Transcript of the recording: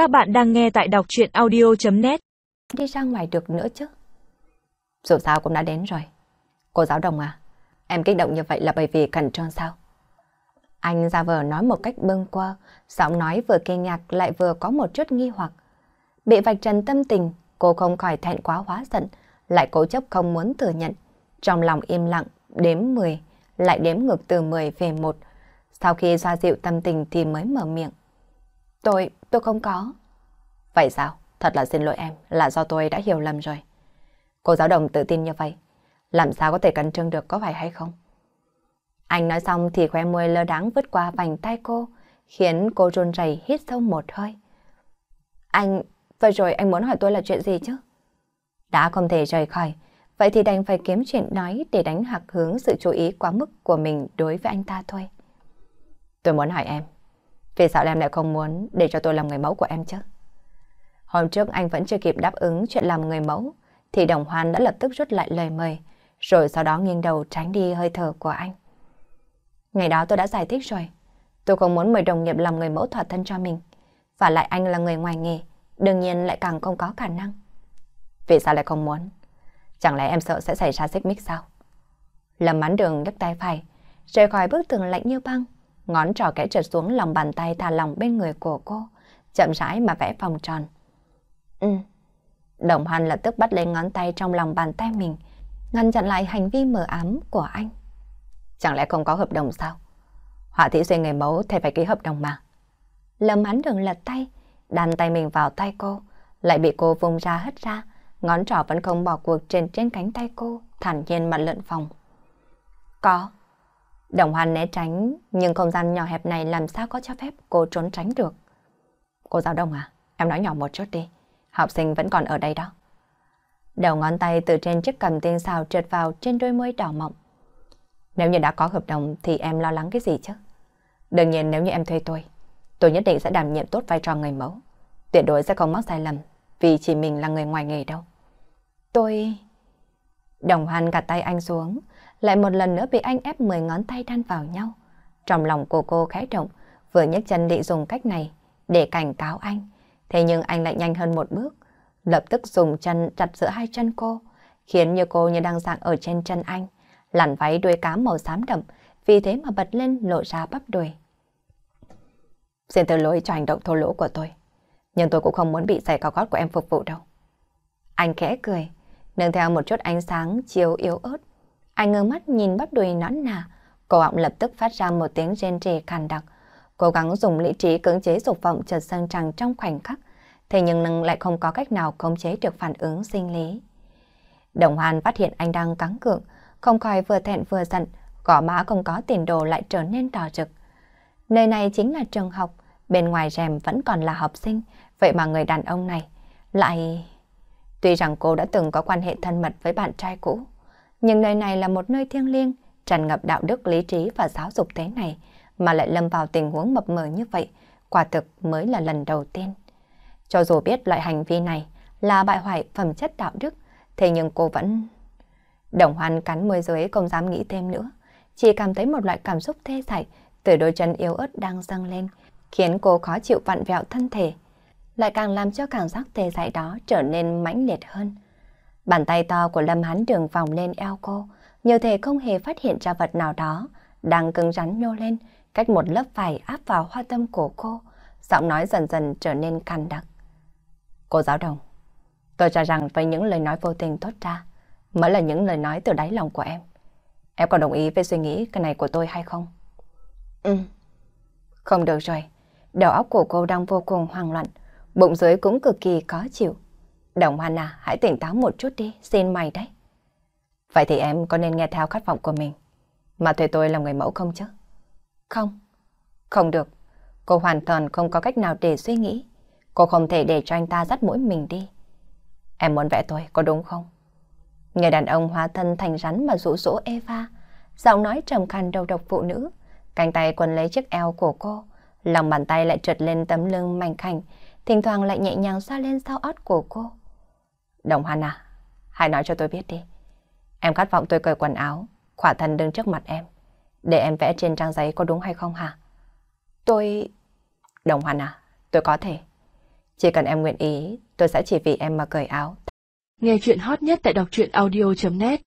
Các bạn đang nghe tại đọc chuyện audio.net Đi ra ngoài được nữa chứ. Dù sao cũng đã đến rồi. Cô giáo đồng à, em kích động như vậy là bởi vì cần trơn sao? Anh ra vờ nói một cách bâng quơ, giọng nói vừa kinh ngạc lại vừa có một chút nghi hoặc. Bị vạch trần tâm tình, cô không khỏi thẹn quá hóa giận, lại cố chấp không muốn thừa nhận. Trong lòng im lặng, đếm 10, lại đếm ngược từ 10 về 1. Sau khi xoa dịu tâm tình thì mới mở miệng. Tôi, tôi không có. Vậy sao? Thật là xin lỗi em, là do tôi đã hiểu lầm rồi. Cô giáo đồng tự tin như vậy, làm sao có thể cẩn trương được có phải hay không? Anh nói xong thì khoe môi lơ đáng vứt qua vành tay cô, khiến cô run rẩy hít sâu một hơi. Anh, vậy rồi anh muốn hỏi tôi là chuyện gì chứ? Đã không thể rời khỏi, vậy thì đành phải kiếm chuyện nói để đánh hạc hướng sự chú ý quá mức của mình đối với anh ta thôi. Tôi muốn hỏi em, vì sao em lại không muốn để cho tôi làm người mẫu của em chứ? Hôm trước anh vẫn chưa kịp đáp ứng chuyện làm người mẫu, thì đồng hoan đã lập tức rút lại lời mời, rồi sau đó nghiêng đầu tránh đi hơi thở của anh. Ngày đó tôi đã giải thích rồi, tôi không muốn mời đồng nghiệp làm người mẫu thỏa thân cho mình, và lại anh là người ngoài nghề, đương nhiên lại càng không có khả năng. Vì sao lại không muốn? Chẳng lẽ em sợ sẽ xảy ra xích mích sao? Lâm mán đường nhấc tay phải, rời khỏi bức tường lạnh như băng, ngón trỏ kẽ trượt xuống lòng bàn tay thả lòng bên người của cô, chậm rãi mà vẽ vòng tròn. Ừ. Đồng Hoan lập tức bắt lấy ngón tay trong lòng bàn tay mình, ngăn chặn lại hành vi mờ ám của anh. Chẳng lẽ không có hợp đồng sao? Họa thị xuyên người mẫu thì phải ký hợp đồng mà. Lâm hắn đường lật tay, đàn tay mình vào tay cô, lại bị cô vùng ra hất ra, ngón trỏ vẫn không bỏ cuộc trên trên cánh tay cô, thản nhiên mà lượn phòng. Có. Đồng Hoan né tránh, nhưng không gian nhỏ hẹp này làm sao có cho phép cô trốn tránh được. Cô giáo đồng à, em nói nhỏ một chút đi học sinh vẫn còn ở đây đó. Đầu ngón tay từ trên chiếc cầm tinh xào trượt vào trên đôi môi đỏ mọng. Nếu như đã có hợp đồng thì em lo lắng cái gì chứ? Đương nhiên nếu như em thuê tôi, tôi nhất định sẽ đảm nhiệm tốt vai trò người mẫu. Tuyệt đối sẽ không mắc sai lầm, vì chỉ mình là người ngoài nghề đâu. Tôi... Đồng hoan gạt tay anh xuống, lại một lần nữa bị anh ép 10 ngón tay đan vào nhau. Trong lòng của cô khẽ động, vừa nhấc chân định dùng cách này để cảnh cáo anh. Thế nhưng anh lại nhanh hơn một bước, lập tức dùng chân chặt giữa hai chân cô, khiến như cô như đang dạng ở trên chân anh. Làn váy đuôi cá màu xám đậm, vì thế mà bật lên lộ ra bắp đùi. Xin từ lỗi cho hành động thô lỗ của tôi, nhưng tôi cũng không muốn bị giày cao gót của em phục vụ đâu. Anh khẽ cười, nâng theo một chút ánh sáng chiếu yếu ớt. Anh ngơ mắt nhìn bắp đùi nõn nà, cổ họng lập tức phát ra một tiếng rên rỉ khàn đặc, cố gắng dùng lý trí cưỡng chế dục vọng chợt sân tràn trong khoảnh khắc, thế nhưng nâng lại không có cách nào khống chế được phản ứng sinh lý. Đồng Hoàn phát hiện anh đang cắn cượng, không khỏi vừa thẹn vừa giận, gõ mã không có tiền đồ lại trở nên đỏ rực. Nơi này chính là trường học, bên ngoài rèm vẫn còn là học sinh, vậy mà người đàn ông này lại... Tuy rằng cô đã từng có quan hệ thân mật với bạn trai cũ, nhưng nơi này là một nơi thiêng liêng, tràn ngập đạo đức, lý trí và giáo dục thế này, mà lại lâm vào tình huống mập mờ như vậy, quả thực mới là lần đầu tiên. Cho dù biết loại hành vi này là bại hoại phẩm chất đạo đức, thế nhưng cô vẫn... Đồng hoan cắn môi dưới không dám nghĩ thêm nữa, chỉ cảm thấy một loại cảm xúc thê dại từ đôi chân yếu ớt đang dâng lên, khiến cô khó chịu vặn vẹo thân thể, lại càng làm cho cảm giác tê dại đó trở nên mãnh liệt hơn. Bàn tay to của Lâm Hán đường vòng lên eo cô, như thể không hề phát hiện ra vật nào đó, đang cứng rắn nhô lên, cách một lớp vải áp vào hoa tâm của cô, giọng nói dần dần trở nên cằn đặc. Cô giáo đồng, tôi cho rằng với những lời nói vô tình tốt ra, mới là những lời nói từ đáy lòng của em. Em có đồng ý với suy nghĩ cái này của tôi hay không? Ừ. Không được rồi, đầu óc của cô đang vô cùng hoang loạn, bụng dưới cũng cực kỳ khó chịu. Đồng Hoan à, hãy tỉnh táo một chút đi, xin mày đấy. Vậy thì em có nên nghe theo khát vọng của mình, mà thuê tôi làm người mẫu không chứ? Không, không được. Cô hoàn toàn không có cách nào để suy nghĩ. Cô không thể để cho anh ta dắt mũi mình đi. Em muốn vẽ tôi, có đúng không? Người đàn ông hóa thân thành rắn mà rũ rỗ Eva. Giọng nói trầm khàn đầu độc phụ nữ. Cánh tay quần lấy chiếc eo của cô. Lòng bàn tay lại trượt lên tấm lưng mảnh khảnh. Thỉnh thoảng lại nhẹ nhàng xoa lên sau ót của cô. Đồng Hoan à, hãy nói cho tôi biết đi. Em khát vọng tôi cởi quần áo, khỏa thân đứng trước mặt em. Để em vẽ trên trang giấy có đúng hay không hả? Tôi... Đồng Hoan à, tôi có thể. Chỉ cần em nguyện ý, tôi sẽ chỉ vì em mà cởi áo. Nghe chuyện hot nhất tại đọc truyện audio.net